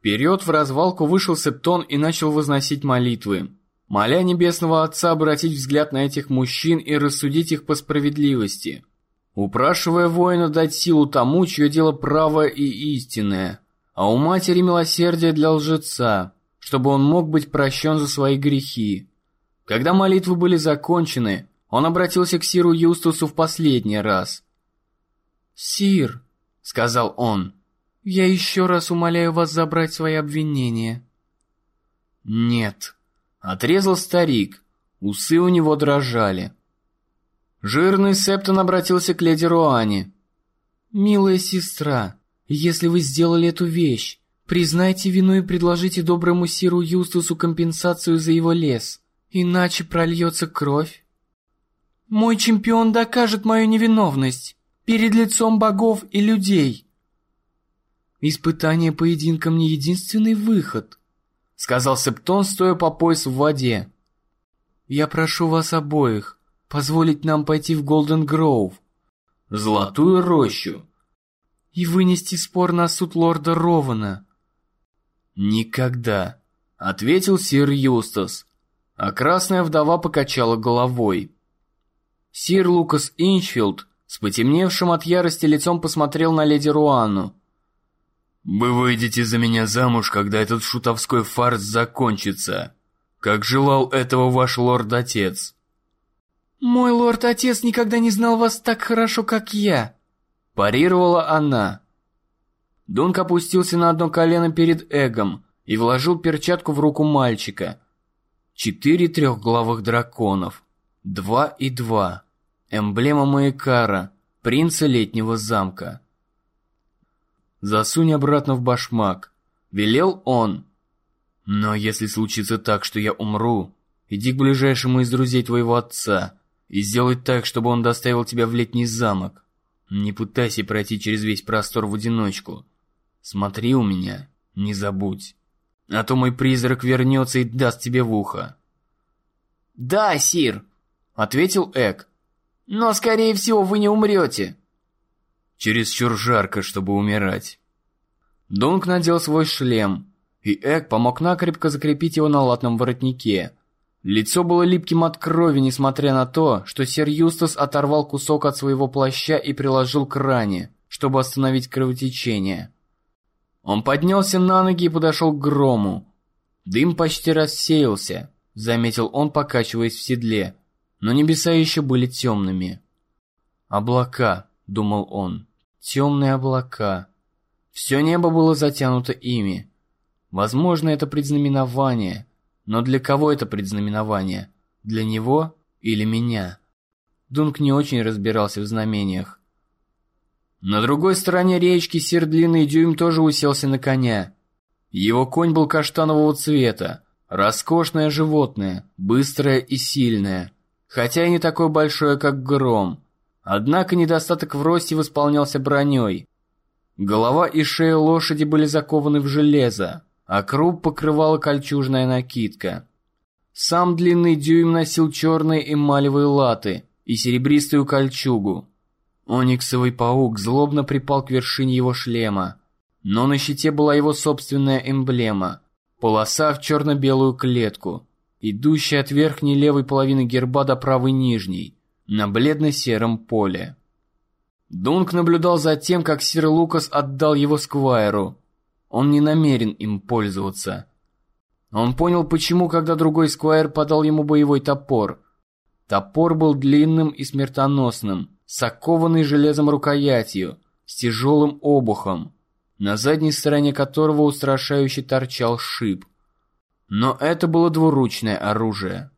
Вперед в развалку вышел Септон и начал возносить молитвы, моля Небесного Отца обратить взгляд на этих мужчин и рассудить их по справедливости, упрашивая воина дать силу тому, чье дело правое и истинное, а у матери милосердие для лжеца, чтобы он мог быть прощен за свои грехи. Когда молитвы были закончены, он обратился к Сиру Юстусу в последний раз. «Сир», — сказал он, — я еще раз умоляю вас забрать свои обвинения. Нет, отрезал старик. Усы у него дрожали. Жирный Септон обратился к леди Руане. «Милая сестра, если вы сделали эту вещь, признайте вину и предложите доброму Сиру Юстусу компенсацию за его лес, иначе прольется кровь. Мой чемпион докажет мою невиновность перед лицом богов и людей». «Испытание поединком не единственный выход», — сказал Септон, стоя по пояс в воде. «Я прошу вас обоих позволить нам пойти в Голден Гроув, Золотую рощу, и вынести спор на суд лорда Рована». «Никогда», — ответил сир Юстас, а красная вдова покачала головой. Сир Лукас Инчфилд с потемневшим от ярости лицом посмотрел на леди Руанну. «Вы выйдете за меня замуж, когда этот шутовской фарс закончится, как желал этого ваш лорд-отец». «Мой лорд-отец никогда не знал вас так хорошо, как я», – парировала она. Дунк опустился на одно колено перед Эгом и вложил перчатку в руку мальчика. Четыре трехглавых драконов. Два и два. Эмблема Маякара, принца летнего замка. Засунь обратно в башмак. Велел он. Но если случится так, что я умру, иди к ближайшему из друзей твоего отца и сделай так, чтобы он доставил тебя в летний замок. Не пытайся пройти через весь простор в одиночку. Смотри у меня, не забудь. А то мой призрак вернется и даст тебе в ухо. «Да, Сир», — ответил Эк. «Но, скорее всего, вы не умрете». Чересчур жарко, чтобы умирать. Дунк надел свой шлем, и Эк помог накрепко закрепить его на латном воротнике. Лицо было липким от крови, несмотря на то, что сэр Юстас оторвал кусок от своего плаща и приложил к ране, чтобы остановить кровотечение. Он поднялся на ноги и подошел к грому. Дым почти рассеялся, заметил он, покачиваясь в седле, но небеса еще были темными. «Облака», — думал он, темные облака. Все небо было затянуто ими. Возможно, это предзнаменование, но для кого это предзнаменование? Для него или меня? Дунк не очень разбирался в знамениях. На другой стороне речки сир Длинный Дюйм тоже уселся на коня. Его конь был каштанового цвета, роскошное животное, быстрое и сильное, хотя и не такое большое, как Гром. Однако недостаток в росте восполнялся броней. Голова и шея лошади были закованы в железо, а круп покрывала кольчужная накидка. Сам длинный дюйм носил черные эмалевые латы и серебристую кольчугу. Ониксовый паук злобно припал к вершине его шлема, но на щите была его собственная эмблема – полоса в черно-белую клетку, идущая от верхней левой половины герба до правой нижней – на бледно-сером поле. Дунк наблюдал за тем, как сир Лукас отдал его Сквайру. Он не намерен им пользоваться. Он понял, почему, когда другой Сквайр подал ему боевой топор. Топор был длинным и смертоносным, с железом рукоятью, с тяжелым обухом, на задней стороне которого устрашающе торчал шип. Но это было двуручное оружие.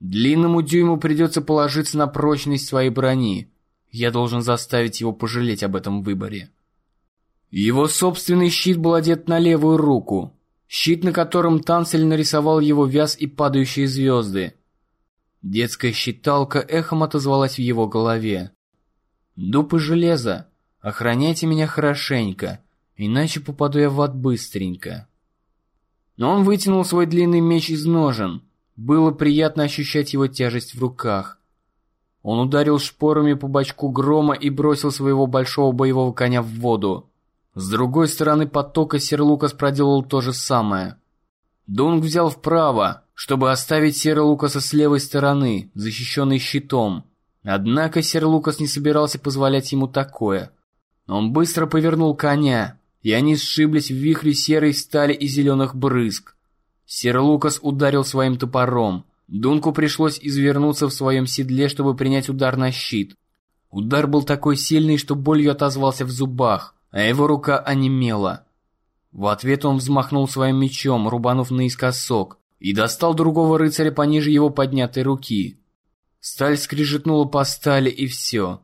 Длинному дюйму придется положиться на прочность своей брони. Я должен заставить его пожалеть об этом выборе. Его собственный щит был одет на левую руку. Щит, на котором Танцель нарисовал его вяз и падающие звезды. Детская считалка эхом отозвалась в его голове. «Дуб и железо, охраняйте меня хорошенько, иначе попаду я в ад быстренько». Но он вытянул свой длинный меч из ножен, было приятно ощущать его тяжесть в руках. Он ударил шпорами по бочку грома и бросил своего большого боевого коня в воду. С другой стороны потока Сир Лукас проделал то же самое. Дунк взял вправо, чтобы оставить Сера Лукаса с левой стороны, защищенный щитом. Однако Сер Лукас не собирался позволять ему такое. Он быстро повернул коня, и они сшиблись в вихре серой стали и зеленых брызг. Сер Лукас ударил своим топором. Дунку пришлось извернуться в своем седле, чтобы принять удар на щит. Удар был такой сильный, что болью отозвался в зубах, а его рука онемела. В ответ он взмахнул своим мечом, рубанув наискосок, и достал другого рыцаря пониже его поднятой руки. Сталь скрижетнула по стали, и все.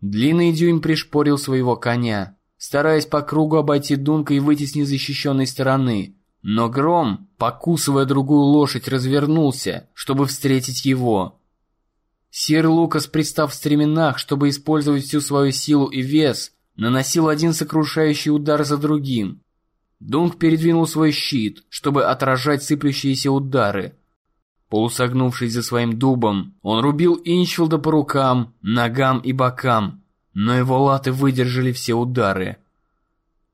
Длинный дюйм пришпорил своего коня, стараясь по кругу обойти Дунка и выйти с незащищенной стороны. Но Гром, покусывая другую лошадь, развернулся, чтобы встретить его. Сир Лукас, пристав в стременах, чтобы использовать всю свою силу и вес, наносил один сокрушающий удар за другим. Дунк передвинул свой щит, чтобы отражать сыплющиеся удары. Полусогнувшись за своим дубом, он рубил Инчфилда по рукам, ногам и бокам, но его латы выдержали все удары.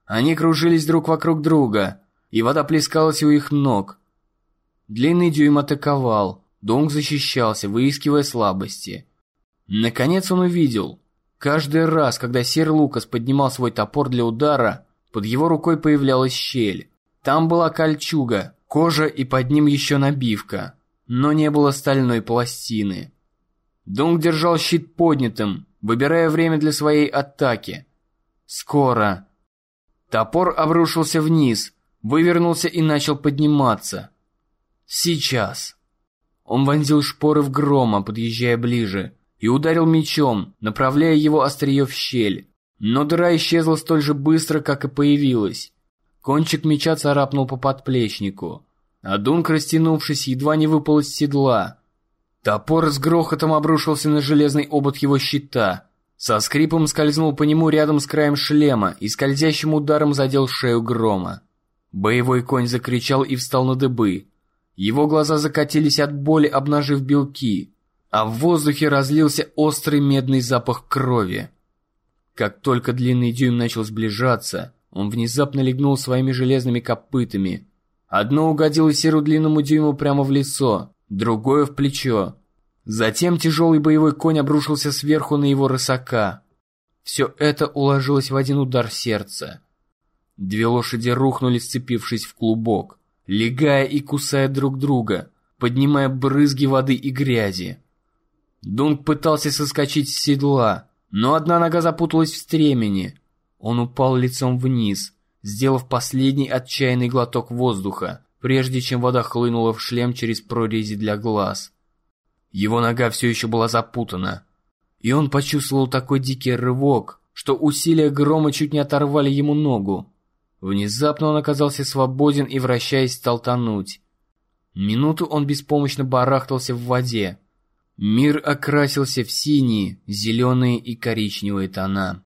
Они кружились друг вокруг друга, и вода плескалась у их ног. Длинный дюйм атаковал, Дунк защищался, выискивая слабости. Наконец он увидел. Каждый раз, когда Сир Лукас поднимал свой топор для удара, под его рукой появлялась щель. Там была кольчуга, кожа и под ним еще набивка, но не было стальной пластины. Дунк держал щит поднятым, выбирая время для своей атаки. Скоро. Топор обрушился вниз, вывернулся и начал подниматься. Сейчас. Он вонзил шпоры в грома, подъезжая ближе, и ударил мечом, направляя его острие в щель. Но дыра исчезла столь же быстро, как и появилась. Кончик меча царапнул по подплечнику, а Дунк, растянувшись, едва не выпал из седла. Топор с грохотом обрушился на железный обод его щита, со скрипом скользнул по нему рядом с краем шлема и скользящим ударом задел шею грома. Боевой конь закричал и встал на дыбы. Его глаза закатились от боли, обнажив белки, а в воздухе разлился острый медный запах крови. Как только длинный дюйм начал сближаться, он внезапно легнул своими железными копытами. Одно угодило серу длинному дюйму прямо в лицо, другое в плечо. Затем тяжелый боевой конь обрушился сверху на его рысака. Все это уложилось в один удар сердца. Две лошади рухнули, сцепившись в клубок, легая и кусая друг друга, поднимая брызги воды и грязи. Дунк пытался соскочить с седла, но одна нога запуталась в стремени. Он упал лицом вниз, сделав последний отчаянный глоток воздуха, прежде чем вода хлынула в шлем через прорези для глаз. Его нога все еще была запутана, и он почувствовал такой дикий рывок, что усилия грома чуть не оторвали ему ногу. Внезапно он оказался свободен и, вращаясь, стал тонуть. Минуту он беспомощно барахтался в воде, Мир окрасился в синие, зеленые и коричневые тона.